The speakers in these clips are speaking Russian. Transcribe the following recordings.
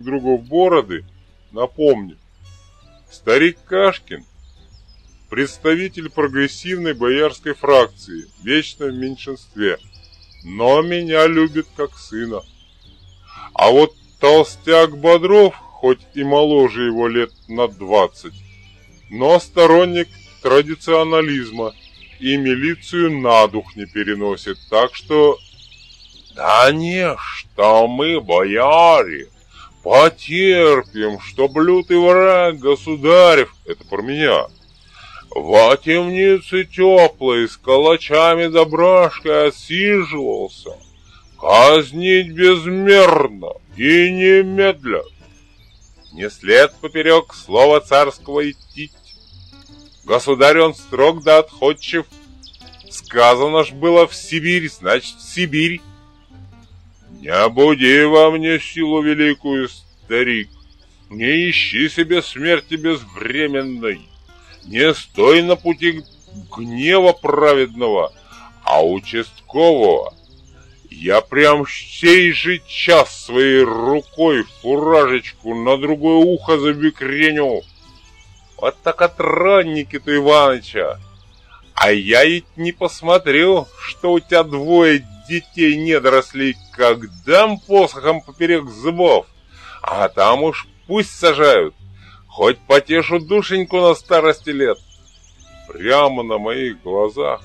другу в бороды, напомню, старик Кашкин, представитель прогрессивной боярской фракции, вечно в меньшинстве, но меня любит как сына. А вот толстяк Бодров, хоть и моложе его лет на двадцать, но сторонник традиционализма и милицию на дух не переносит, так что... Да не, что мы, бояре, потерпим, что блюд враг государев, это про меня, во темнице теплой с калачами да брашкой отсиживался, казнить безмерно и немедля. Не след поперек слова царского идти. Государь он строг да отходчив. Сказано ж было в Сибирь, значит в Сибирь. Не буди во мне силу великую, старик. Не ищи себе смерти безвременной. Не стой на пути гнева праведного, а участкового. Я прям сей же час своей рукой фуражечку на другое ухо забекреню. Вот так отранники-то Иваныча. А я ведь не посмотрел, что у тебя двое детей недорослей, как дам посохом поперек зубов. А там уж пусть сажают, хоть потешу душеньку на старости лет. Прямо на моих глазах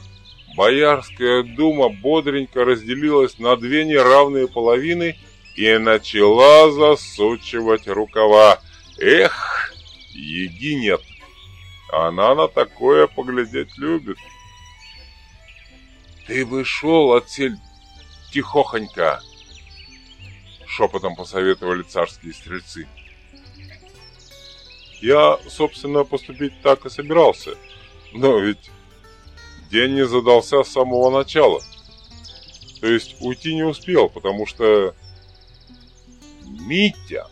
Боярская дума бодренько разделилась на две неравные половины и начала засучивать рукава. Эх, еги нет. Она на такое поглядеть любит. Ты бы шел отсель тихохонько, шепотом посоветовали царские стрельцы. Я, собственно, поступить так и собирался. Но ведь день не задался с самого начала. То есть уйти не успел, потому что... Митя!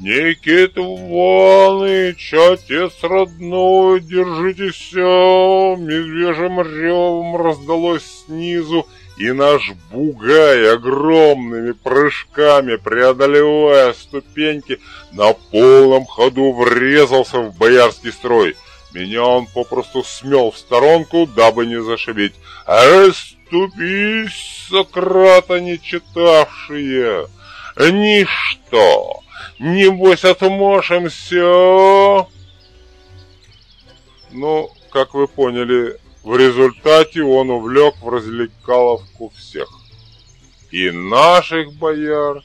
Никита Иванович, отец родной, держитесь, медвежьим ревом раздалось снизу, и наш бугай огромными прыжками, преодолевая ступеньки, на полном ходу врезался в боярский строй — меня он попросту смел в сторонку, дабы не зашибить. «Раступись, Сократа не читавшие! Ничто! Небось отмошимся!» Ну, как вы поняли, в результате он увлек в развлекаловку всех. И наших бояр,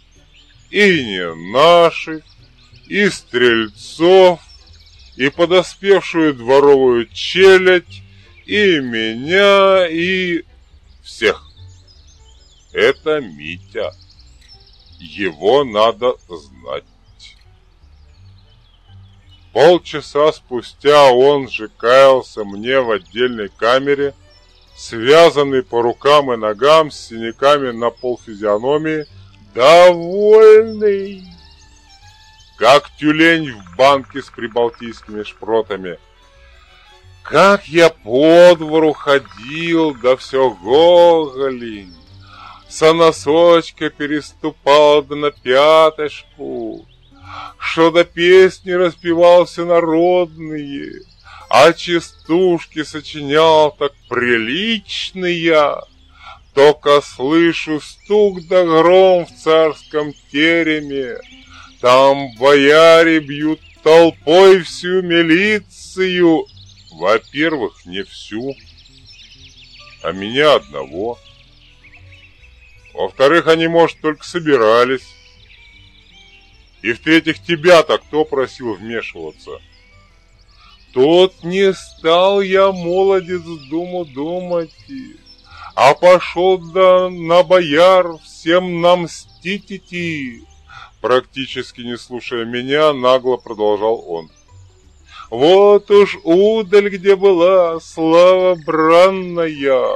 и не наших, и стрельцов, и подоспевшую дворовую челядь, и меня, и всех. Это Митя. Его надо знать. Полчаса спустя он же каялся мне в отдельной камере, связанный по рукам и ногам с синяками на полфизиономии, довольный. Как тюлень в банке с прибалтийскими шпротами. Как я по двору ходил, да все гоголень, Со носочка переступал да на пяточку, Что до песни распевал все народные, А частушки сочинял так приличные, Только слышу стук да гром в царском тереме, там бояре бьют толпой всю милицию. Во-первых, не всю, а меня одного. Во-вторых, они, может, только собирались. И в-третьих, тебя-то кто просил вмешиваться? Тот не стал я, молодец, думу думать, а пошел да на бояр всем нам мстить. Практически не слушая меня, нагло продолжал он. Вот уж удаль где была, слава бранная,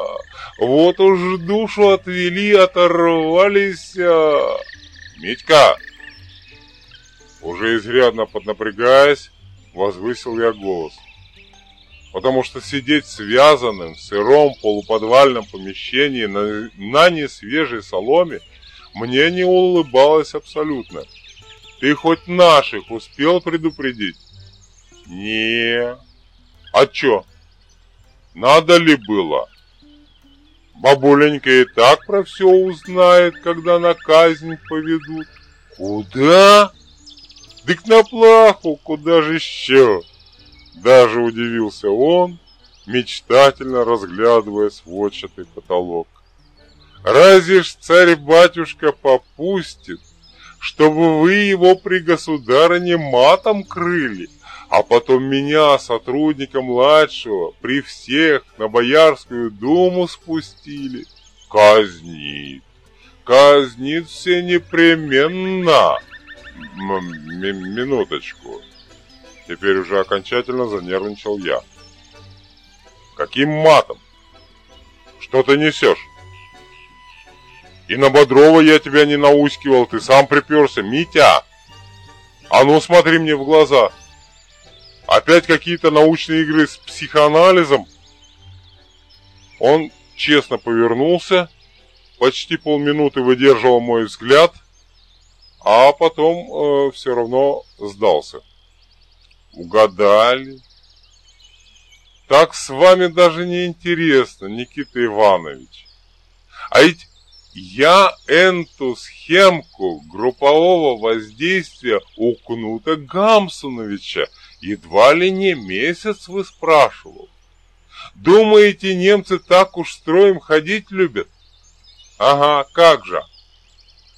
Вот уж душу отвели, оторвались. Митька! Уже изрядно поднапрягаясь, возвысил я голос. Потому что сидеть связанным в сыром полуподвальном помещении на, на несвежей соломе мне не улыбалась абсолютно. Ты хоть наших успел предупредить? Не. А чё? Надо ли было? Бабуленька и так про все узнает, когда на казнь поведут. Куда? Дык на плаху, куда же еще? Даже удивился он, мечтательно разглядывая сводчатый потолок. Разве ж царь-батюшка попустит, чтобы вы его при государыне матом крыли, а потом меня, сотрудника младшего, при всех на Боярскую думу спустили? Казнит, казнит все непременно. Минуточку. Теперь уже окончательно занервничал я. Каким матом? Что ты несешь? И на Бодрова я тебя не наускивал, ты сам приперся, Митя. А ну смотри мне в глаза. Опять какие-то научные игры с психоанализом? Он честно повернулся, почти полминуты выдерживал мой взгляд, а потом э, все равно сдался. Угадали. Так с вами даже не интересно, Никита Иванович. А ведь я эту схемку группового воздействия у Кнута Гамсуновича едва ли не месяц выспрашивал. Думаете, немцы так уж строем ходить любят? Ага, как же.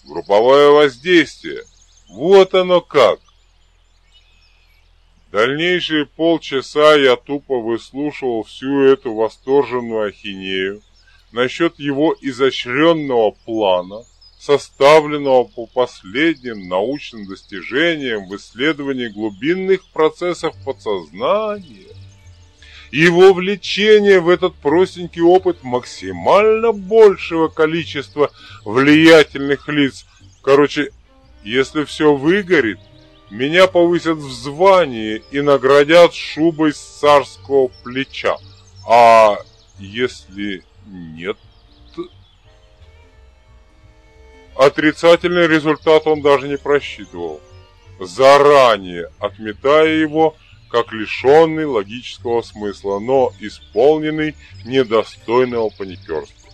Групповое воздействие. Вот оно как. Дальнейшие полчаса я тупо выслушивал всю эту восторженную ахинею, насчет его изощренного плана, составленного по последним научным достижениям в исследовании глубинных процессов подсознания, его влечение в этот простенький опыт максимально большего количества влиятельных лиц. Короче, если все выгорит, меня повысят в звании и наградят шубой с царского плеча. А если нет. Отрицательный результат он даже не просчитывал, заранее отметая его как лишенный логического смысла, но исполненный недостойного паникерства.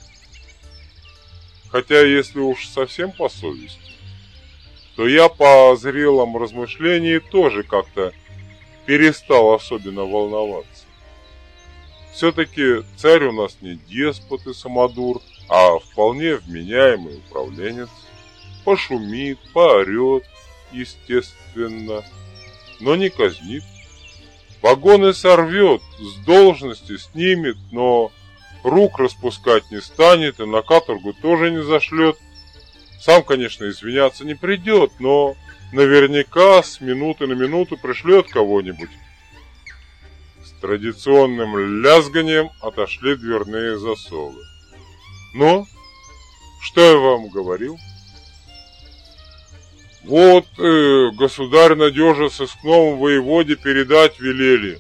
Хотя, если уж совсем по совести, то я по зрелом размышлении тоже как-то перестал особенно волноваться. Все-таки царь у нас не деспот и самодур, а вполне вменяемый управленец. Пошумит, поорет, естественно, но не казнит. Погоны сорвет, с должности снимет, но рук распускать не станет и на каторгу тоже не зашлет. Сам, конечно, извиняться не придет, но наверняка с минуты на минуту пришлет кого-нибудь традиционным лязганием отошли дверные засовы. «Ну, что я вам говорил?» «Вот, э, государь надежа сыскному воеводе передать велели».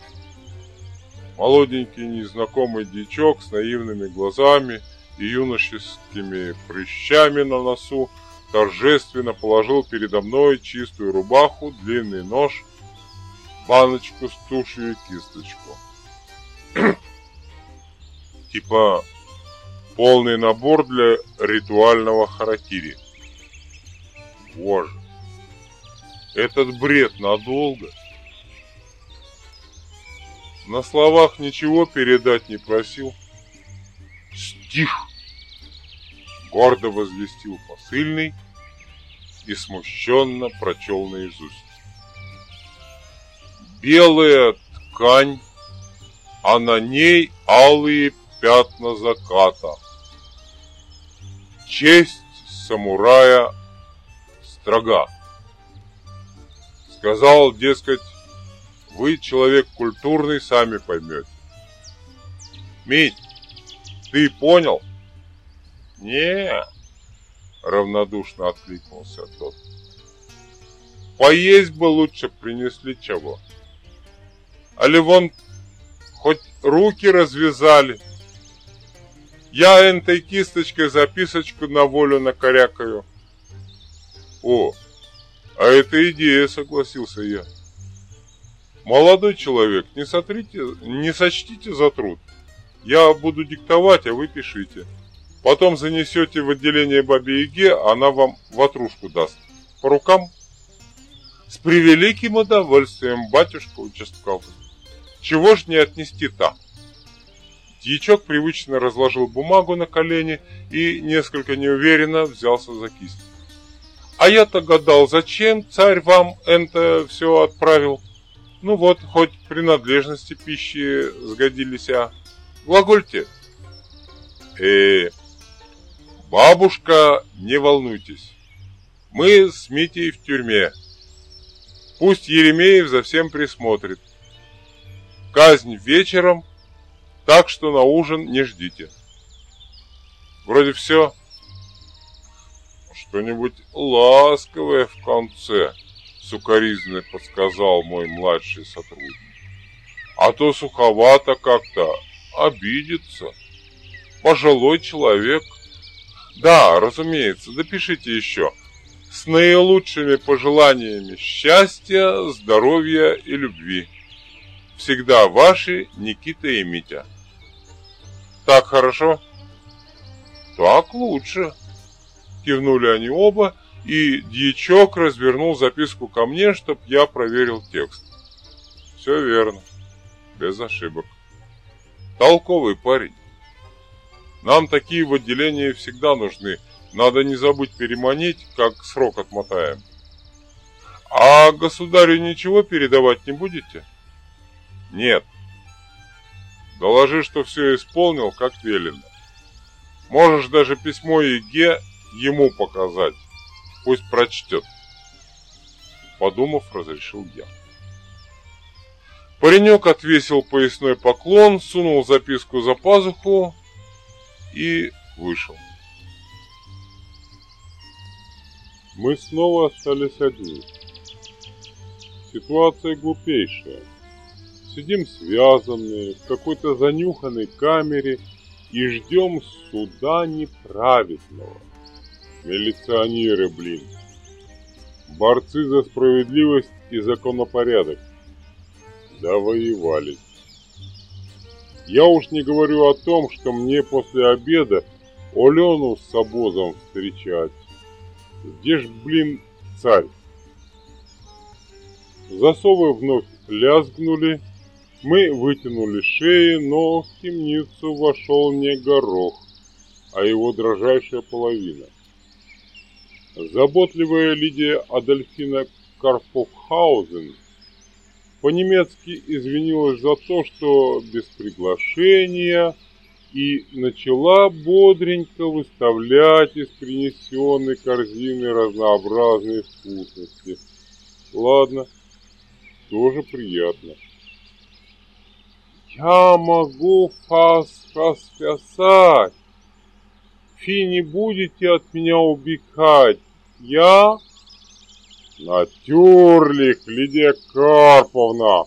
Молоденький незнакомый дичок с наивными глазами и юношескими прыщами на носу торжественно положил передо мной чистую рубаху, длинный нож – баночку с тушью и кисточку. типа полный набор для ритуального харакири. Боже, этот бред надолго. На словах ничего передать не просил. Стих! Гордо возвестил посыльный и смущенно прочел наизусть белая ткань, а на ней алые пятна заката. Честь самурая строга. Сказал, дескать, вы человек культурный, сами поймете. Мить, ты понял? Не, равнодушно откликнулся тот. Поесть бы лучше принесли чего. Али вон хоть руки развязали. Я этой кисточкой записочку на волю накорякаю. О, а это идея, согласился я. Молодой человек, не, сотрите, не сочтите за труд. Я буду диктовать, а вы пишите. Потом занесете в отделение Бабе Яге, она вам ватрушку даст. По рукам? С превеликим удовольствием, батюшка участковый. Чего ж не отнести-то? Дьячок привычно разложил бумагу на колени и несколько неуверенно взялся за кисть. А я-то гадал, зачем царь вам это все отправил? Ну вот, хоть принадлежности пищи сгодились, а... Глагольте. Э, бабушка, не волнуйтесь. Мы с Митей в тюрьме. Пусть Еремеев за всем присмотрит. Казнь вечером, так что на ужин не ждите. Вроде все. Что-нибудь ласковое в конце, сукоризно подсказал мой младший сотрудник. А то суховато как-то, обидится. Пожилой человек. Да, разумеется, допишите еще. С наилучшими пожеланиями счастья, здоровья и любви. Всегда ваши Никита и Митя. Так хорошо? Так лучше. Кивнули они оба, и дьячок развернул записку ко мне, чтоб я проверил текст. Все верно, без ошибок. Толковый парень. Нам такие в отделении всегда нужны. Надо не забыть переманить, как срок отмотаем. А государю ничего передавать не будете? Нет. Доложи, что все исполнил, как велено. Можешь даже письмо Еге ему показать. Пусть прочтет. Подумав, разрешил я. Паренек отвесил поясной поклон, сунул записку за пазуху и вышел. Мы снова остались одни. Ситуация глупейшая. Сидим связанные в какой-то занюханной камере и ждем суда неправедного. Милиционеры, блин. Борцы за справедливость и законопорядок довоевались. Я уж не говорю о том, что мне после обеда Олену с обозом встречать. Где ж, блин, царь? Засовы вновь лязгнули, мы вытянули шеи, но в темницу вошел не горох, а его дрожайшая половина. Заботливая Лидия Адольфина Карпофхаузен по-немецки извинилась за то, что без приглашения, и начала бодренько выставлять из принесенной корзины разнообразные вкусности. Ладно, тоже приятно. Я могу вас расписать. Фи не будете от меня убегать. Я Натюрлих, Лидия Карповна!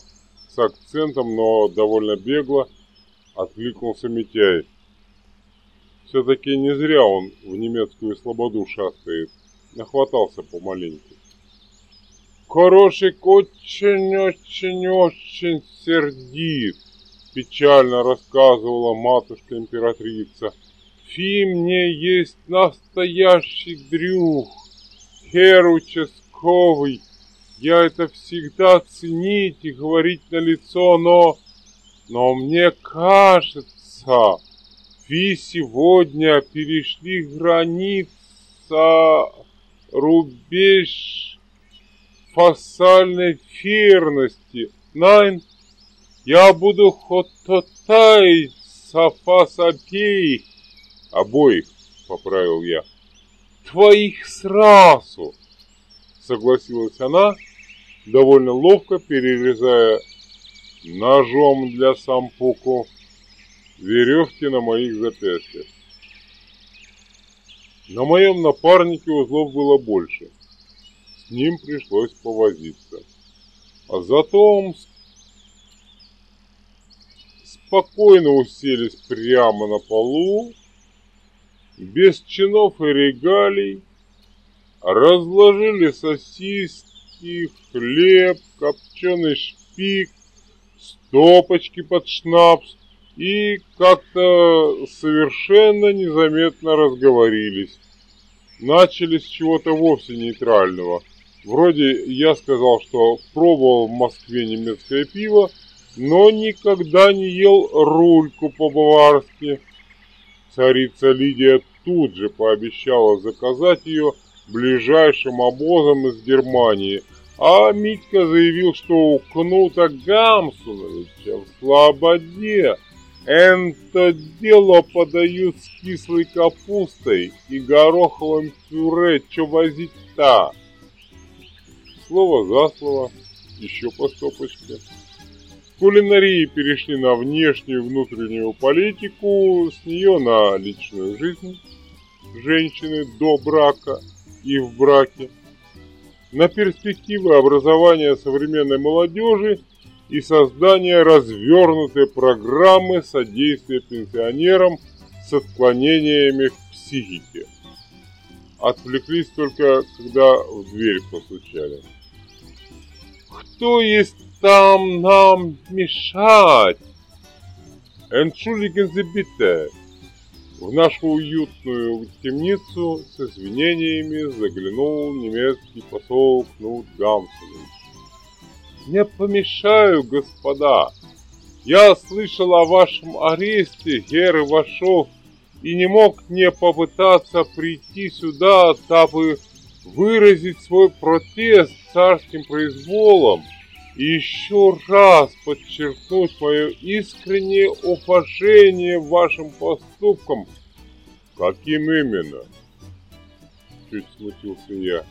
С акцентом, но довольно бегло откликнулся Митяй. Все-таки не зря он в немецкую слободу шастает. Нахватался помаленьку. Хороший очень-очень-очень сердит, печально рассказывала матушка-императрица. Фи мне есть настоящий дрюх. Хер участковый. Я это всегда ценить и говорить на лицо, но... Но мне кажется, вы сегодня перешли граница, рубеж фасальной ферности. Найн, я буду хототай сафас обеих. Обоих, поправил я. Твоих сразу согласилась она, довольно ловко перерезая ножом для сампуку веревки на моих запястьях. На моем напарнике узлов было больше. С ним пришлось повозиться. А зато спокойно уселись прямо на полу, без чинов и регалий, разложили сосиски, хлеб, копченый шпик, стопочки под шнапс и как-то совершенно незаметно разговорились. Начали с чего-то вовсе нейтрального. Вроде я сказал, что пробовал в Москве немецкое пиво, но никогда не ел рульку по-баварски. Царица Лидия тут же пообещала заказать ее ближайшим обозом из Германии, а Митька заявил, что у Кнута Гамсуновича в Слободе это дело подают с кислой капустой и гороховым пюре, что возить-то? Слово за слово, еще по стопочке. Кулинарии перешли на внешнюю внутреннюю политику, с нее на личную жизнь женщины до брака и в браке, на перспективы образования современной молодежи и создания развернутой программы содействия пенсионерам с отклонениями в психике. Отвлеклись только, когда в дверь постучали. «Кто есть там нам мешать. Entschuldigen Sie bitte. В нашу уютную темницу с извинениями заглянул немецкий посол Кнут Гамсович. Не помешаю, господа. Я слышал о вашем аресте, Гер Ивашов, и не мог не попытаться прийти сюда, дабы выразить свой протест царским произволом и еще раз подчеркнуть мое искреннее уважение вашим поступкам. Каким именно? Чуть смутился я.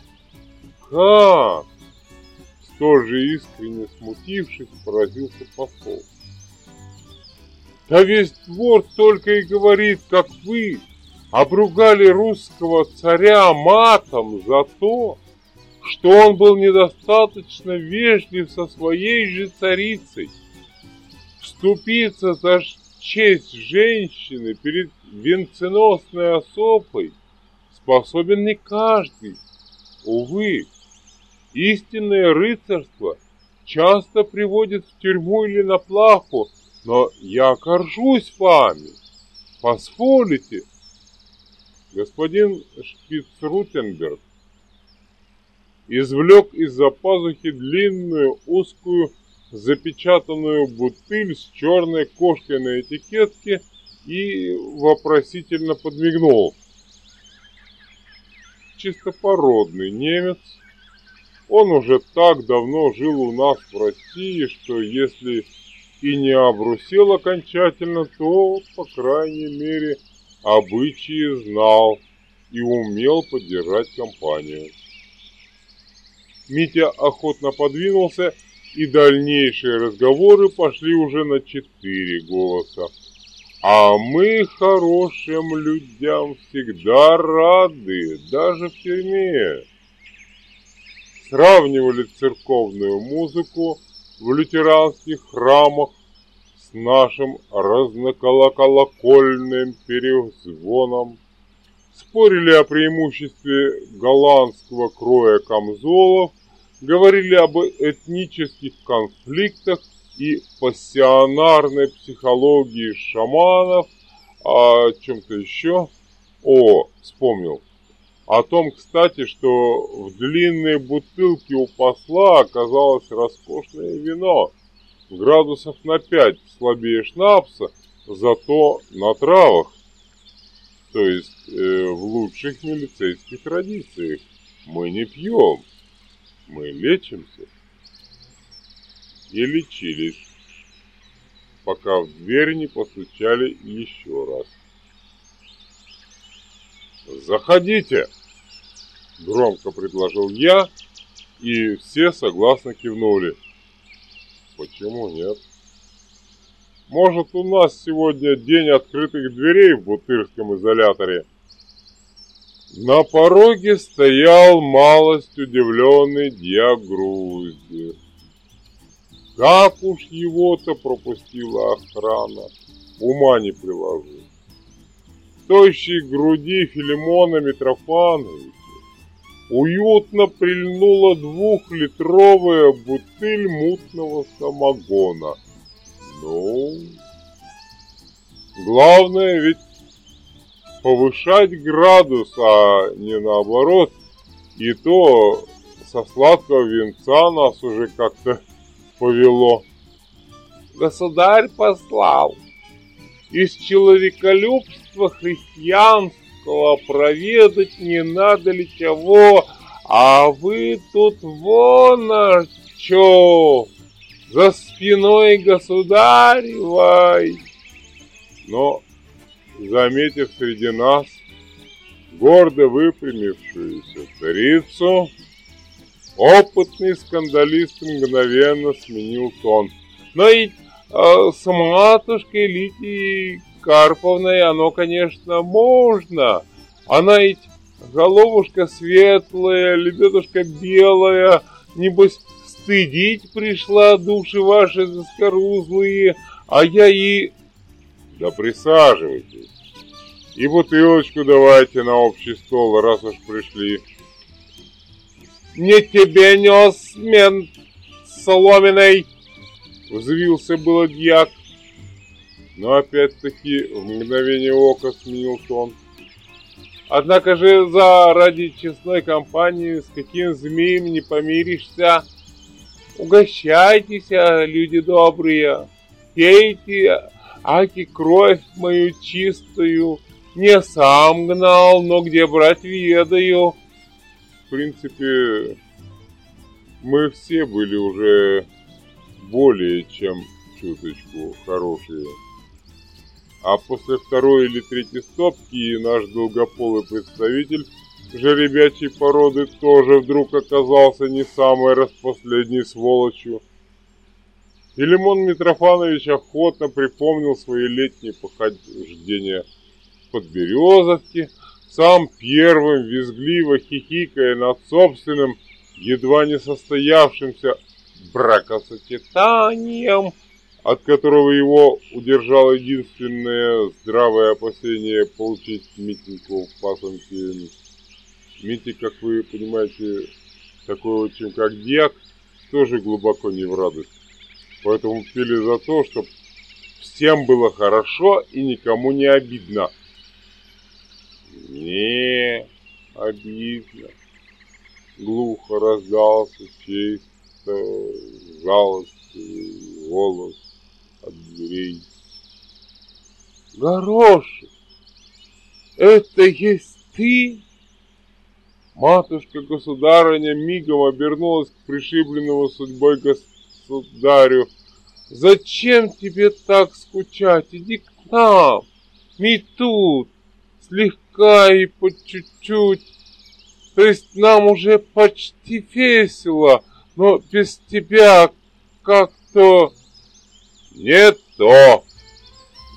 Как? Столь же искренне смутившись, поразился посол. Да весь двор только и говорит, как вы обругали русского царя матом за то, что он был недостаточно вежлив со своей же царицей. Вступиться за честь женщины перед венценосной особой способен не каждый. Увы, истинное рыцарство часто приводит в тюрьму или на плаху, но я горжусь вами. Позволите, господин Шпицрутенберг, извлек из-за пазухи длинную, узкую, запечатанную бутыль с черной кошкой на этикетке и вопросительно подмигнул. Чистопородный немец. Он уже так давно жил у нас в России, что если и не обрусел окончательно, то, по крайней мере, обычаи знал и умел поддержать компанию. Митя охотно подвинулся, и дальнейшие разговоры пошли уже на четыре голоса. А мы хорошим людям всегда рады, даже в тюрьме. Сравнивали церковную музыку в лютеранских храмах с нашим разноколоколокольным перезвоном спорили о преимуществе голландского кроя камзолов, говорили об этнических конфликтах и пассионарной психологии шаманов, о чем-то еще. О, вспомнил. О том, кстати, что в длинной бутылке у посла оказалось роскошное вино, градусов на пять слабее шнапса, зато на травах то есть э, в лучших милицейских традициях. Мы не пьем, мы лечимся. И лечились, пока в дверь не постучали еще раз. «Заходите!» – громко предложил я, и все согласно кивнули. «Почему нет?» Может, у нас сегодня день открытых дверей в Бутырском изоляторе? На пороге стоял малость удивленный Диагрузи. Как уж его-то пропустила охрана, ума не приложу. Тощей груди Филимона Митрофановича уютно прильнула двухлитровая бутыль мутного самогона. Ну, главное ведь повышать градус, а не наоборот. И то со сладкого венца нас уже как-то повело. Государь послал. Из человеколюбства христианского проведать не надо ли чего, а вы тут вон а чё, за спиной государевой. Но, заметив среди нас гордо выпрямившуюся царицу, опытный скандалист мгновенно сменил тон. Но и э, с матушкой Лидией Карповной оно, конечно, можно. Она ведь головушка светлая, лебедушка белая, небось стыдить пришла души ваши заскорузлые, а я и... Да присаживайтесь. И бутылочку давайте на общий стол, раз уж пришли. Не тебе нес мент соломенный, взвился было дьяк, но опять-таки в мгновение ока сменил тон. Однако же за ради честной компании с каким змеем не помиришься. Угощайтесь, а, люди добрые, пейте, аки кровь мою чистую, не сам гнал, но где брать ведаю. В принципе, мы все были уже более чем чуточку хорошие. А после второй или третьей стопки наш долгополый представитель жеребячей породы тоже вдруг оказался не самой распоследней сволочью. И Лимон Митрофанович охотно припомнил свои летние похождения под березовки, сам первым, визгливо хихикая над собственным, едва не состоявшимся бракосочетанием, от которого его удержало единственное здравое опасение получить Митеньку в пасынке. Митя, как вы понимаете, такой очень как дьяк, тоже глубоко не в радость. Поэтому пили за то, чтобы всем было хорошо и никому не обидно. Не обидно. Глухо раздался чисто жалостный голос от дверей. Горошек, это есть ты? Матушка-государыня мигом обернулась к пришибленному судьбой государю. Зачем тебе так скучать? Иди к нам, мы тут, слегка и по чуть-чуть. То есть нам уже почти весело, но без тебя как-то не то.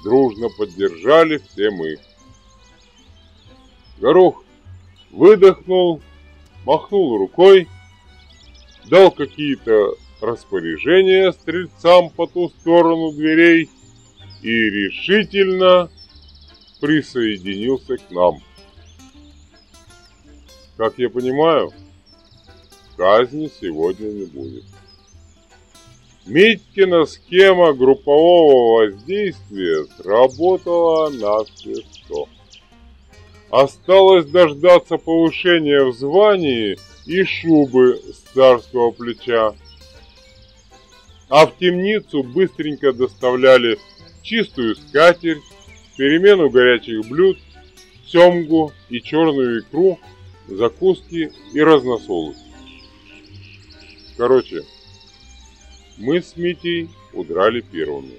Дружно поддержали все мы. Горох выдохнул, махнул рукой, дал какие-то распоряжения стрельцам по ту сторону дверей и решительно присоединился к нам. Как я понимаю, казни сегодня не будет. Митькина схема группового воздействия сработала на все сто. Осталось дождаться повышения в звании и шубы с царского плеча. А в темницу быстренько доставляли чистую скатерть, перемену горячих блюд, семгу и черную икру, закуски и разносолы. Короче, мы с Митей удрали первыми.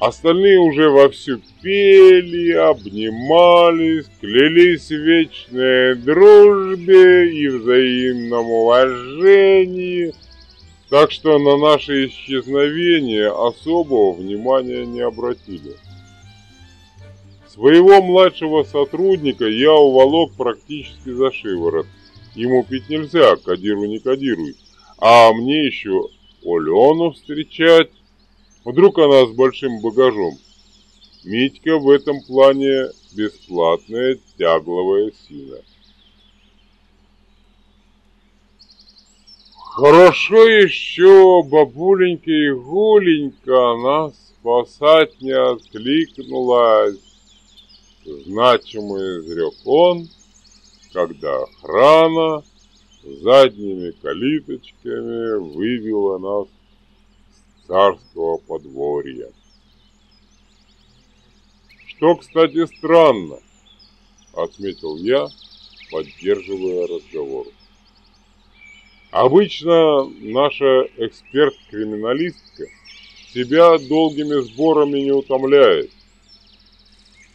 Остальные уже вовсю пели, обнимались, клялись в вечной дружбе и взаимном уважении, так что на наше исчезновение особого внимания не обратили. Своего младшего сотрудника я уволок практически за шиворот. Ему пить нельзя, кодиру не кодируй. А мне еще Олену встречать Вдруг она с большим багажом. Митька в этом плане бесплатная тягловая сила. Хорошо еще бабуленька и Гуленька нас спасать не откликнулась. Значимо изрек он, когда охрана задними калиточками вывела нас с царского подворья. Что, кстати, странно, отметил я, поддерживая разговор. Обычно наша эксперт-криминалистка себя долгими сборами не утомляет.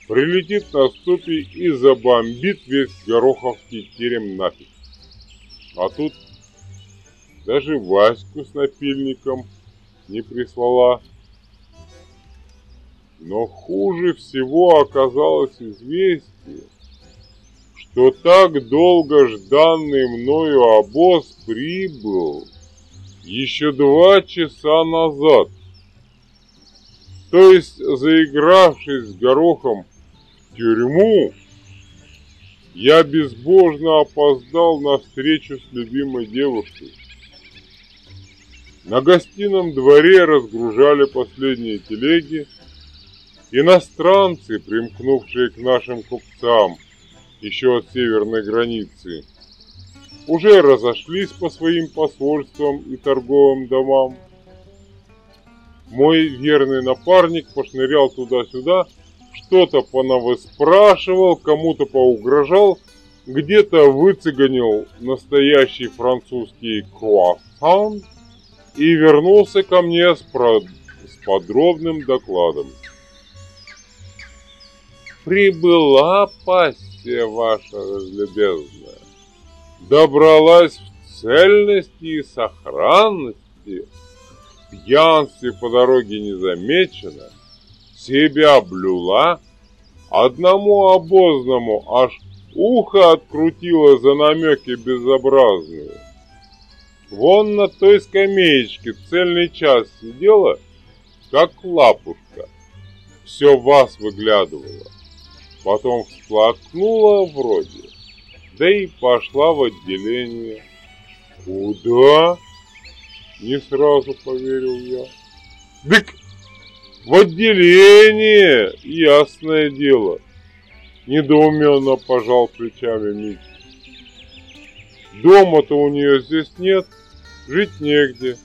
Прилетит на ступе и забомбит весь Гороховский терем нафиг. А тут даже Ваську с напильником не прислала. Но хуже всего оказалось известие, что так долго жданный мною обоз прибыл еще два часа назад. То есть, заигравшись с горохом в тюрьму, я безбожно опоздал на встречу с любимой девушкой. На гостином дворе разгружали последние телеги. Иностранцы, примкнувшие к нашим купцам, еще от северной границы, уже разошлись по своим посольствам и торговым домам. Мой верный напарник пошнырял туда-сюда, что-то понавыспрашивал, кому-то поугрожал, где-то выцеганил настоящий французский круассан и вернулся ко мне с, про... с подробным докладом. «Прибыла пассия ваша разлюбезная, добралась в цельности и сохранности, пьянстве по дороге не замечено, себя блюла, одному обозному аж ухо открутило за намеки безобразные. Вон на той скамеечке цельный час сидела, как лапушка, все вас выглядывала. Потом всплакнула вроде, да и пошла в отделение. Куда? Не сразу поверил я. Дык в отделение, ясное дело. Недоуменно пожал плечами Митя. Дома-то у нее здесь нет, жить негде.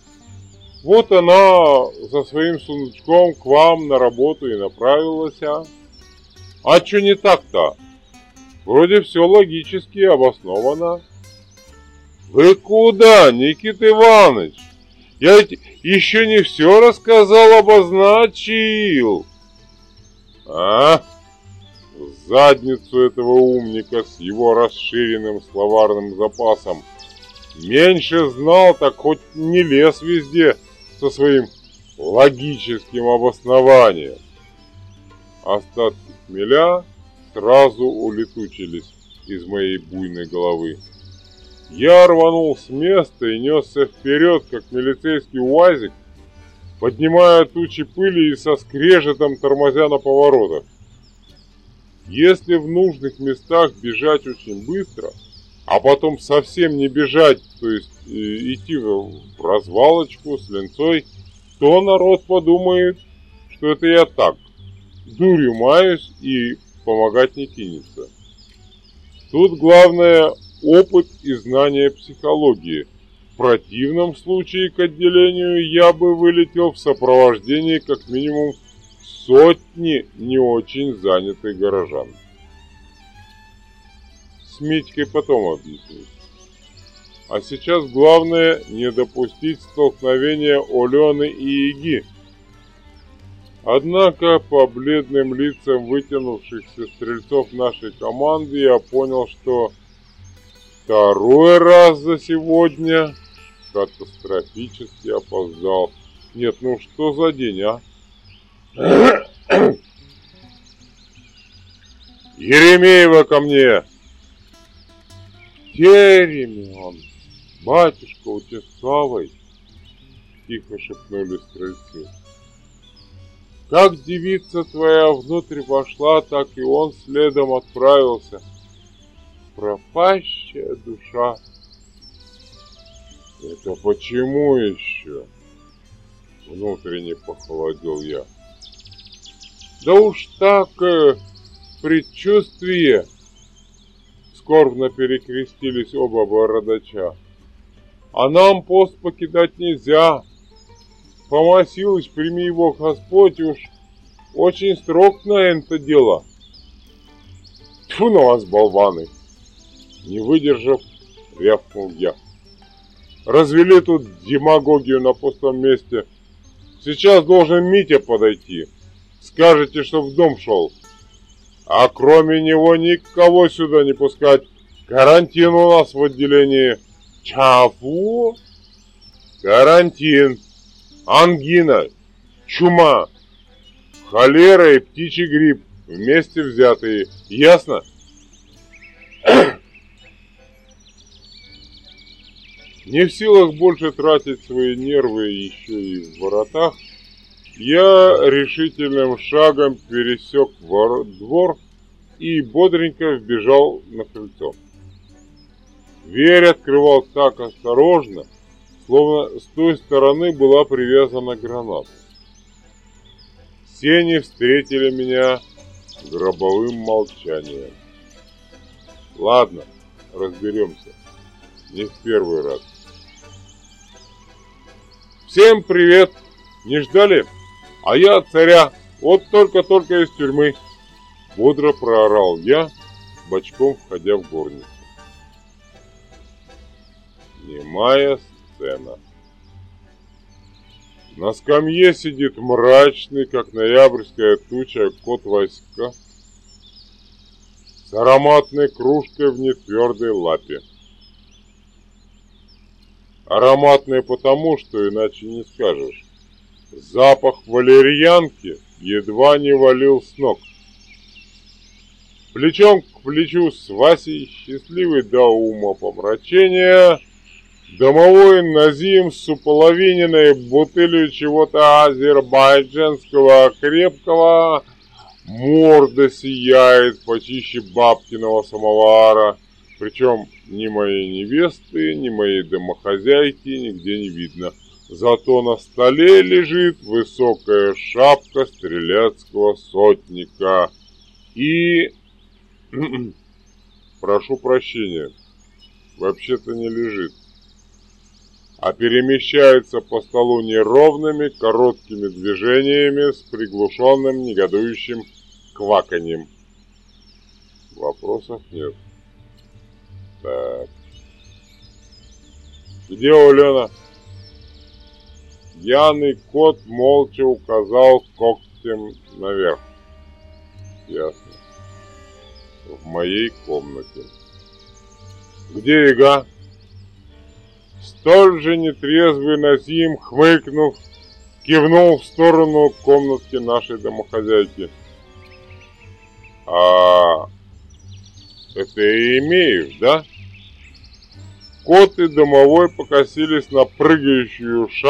Вот она за своим сундучком к вам на работу и направилась, а? А что не так-то? Вроде все логически обосновано. Вы куда, Никита Иванович? Я ведь еще не все рассказал, обозначил. А? Задницу этого умника с его расширенным словарным запасом. Меньше знал, так хоть не лез везде со своим логическим обоснованием. Остатки хмеля сразу улетучились из моей буйной головы. Я рванул с места и несся вперед, как милицейский уазик, поднимая тучи пыли и со скрежетом тормозя на поворотах. Если в нужных местах бежать очень быстро, а потом совсем не бежать, то есть э, идти в развалочку с ленцой, то народ подумает, что это я так, дурью маюсь и помогать не кинется. Тут главное опыт и знания психологии. В противном случае к отделению я бы вылетел в сопровождении как минимум сотни не очень занятых горожан. С Митькой потом объясню. А сейчас главное не допустить столкновения Олены и Иги. Однако по бледным лицам вытянувшихся стрельцов нашей команды я понял, что Второй раз за сегодня катастрофически опоздал. Нет, ну что за день, а? Еремеева ко мне! Теремион, батюшка Утесовой, тихо шепнули стрельцы. Как девица твоя внутрь вошла, так и он следом отправился пропащая душа. Это почему еще? Внутренне похолодел я. Да уж так, э, предчувствие. Скорбно перекрестились оба бородача. А нам пост покидать нельзя. Помасилыч, прими его Господь уж очень строг на это дело. Тьфу на вас, болваны! Не выдержав, рявкнул я. Развели тут демагогию на пустом месте. Сейчас должен Митя подойти. Скажете, что в дом шел. А кроме него никого сюда не пускать. Карантин у нас в отделении. Чего? Карантин. Ангина. Чума. Холера и птичий грипп. Вместе взятые. Ясно? Не в силах больше тратить свои нервы еще и в воротах, я решительным шагом пересек двор и бодренько вбежал на крыльцо. Дверь открывал так осторожно, словно с той стороны была привязана граната. Сени встретили меня гробовым молчанием. Ладно, разберемся. Не в первый раз. Всем привет! Не ждали? А я царя, вот только-только из тюрьмы. Бодро проорал я, бочком входя в горницу. Немая сцена. На скамье сидит мрачный, как ноябрьская туча, кот войска с ароматной кружкой в нетвердой лапе. Ароматные потому, что иначе не скажешь. Запах валерьянки едва не валил с ног. Плечом к плечу с Васей, счастливый до ума помрачения, домовой Назим с уполовиненной бутылью чего-то азербайджанского крепкого, морда сияет почище бабкиного самовара, причем ни моей невесты, ни моей домохозяйки нигде не видно. Зато на столе лежит высокая шапка стрелецкого сотника. И... Прошу прощения, вообще-то не лежит, а перемещается по столу неровными, короткими движениями с приглушенным, негодующим кваканьем. Вопросов нет. Так. Где Улена? Пьяный кот молча указал когтем наверх. Ясно. В моей комнате. Где Ига? Столь же нетрезвый Назим, хмыкнув, кивнул в сторону комнатки нашей домохозяйки. А это и имеешь, да? Кот и домовой покосились на прыгающую шапку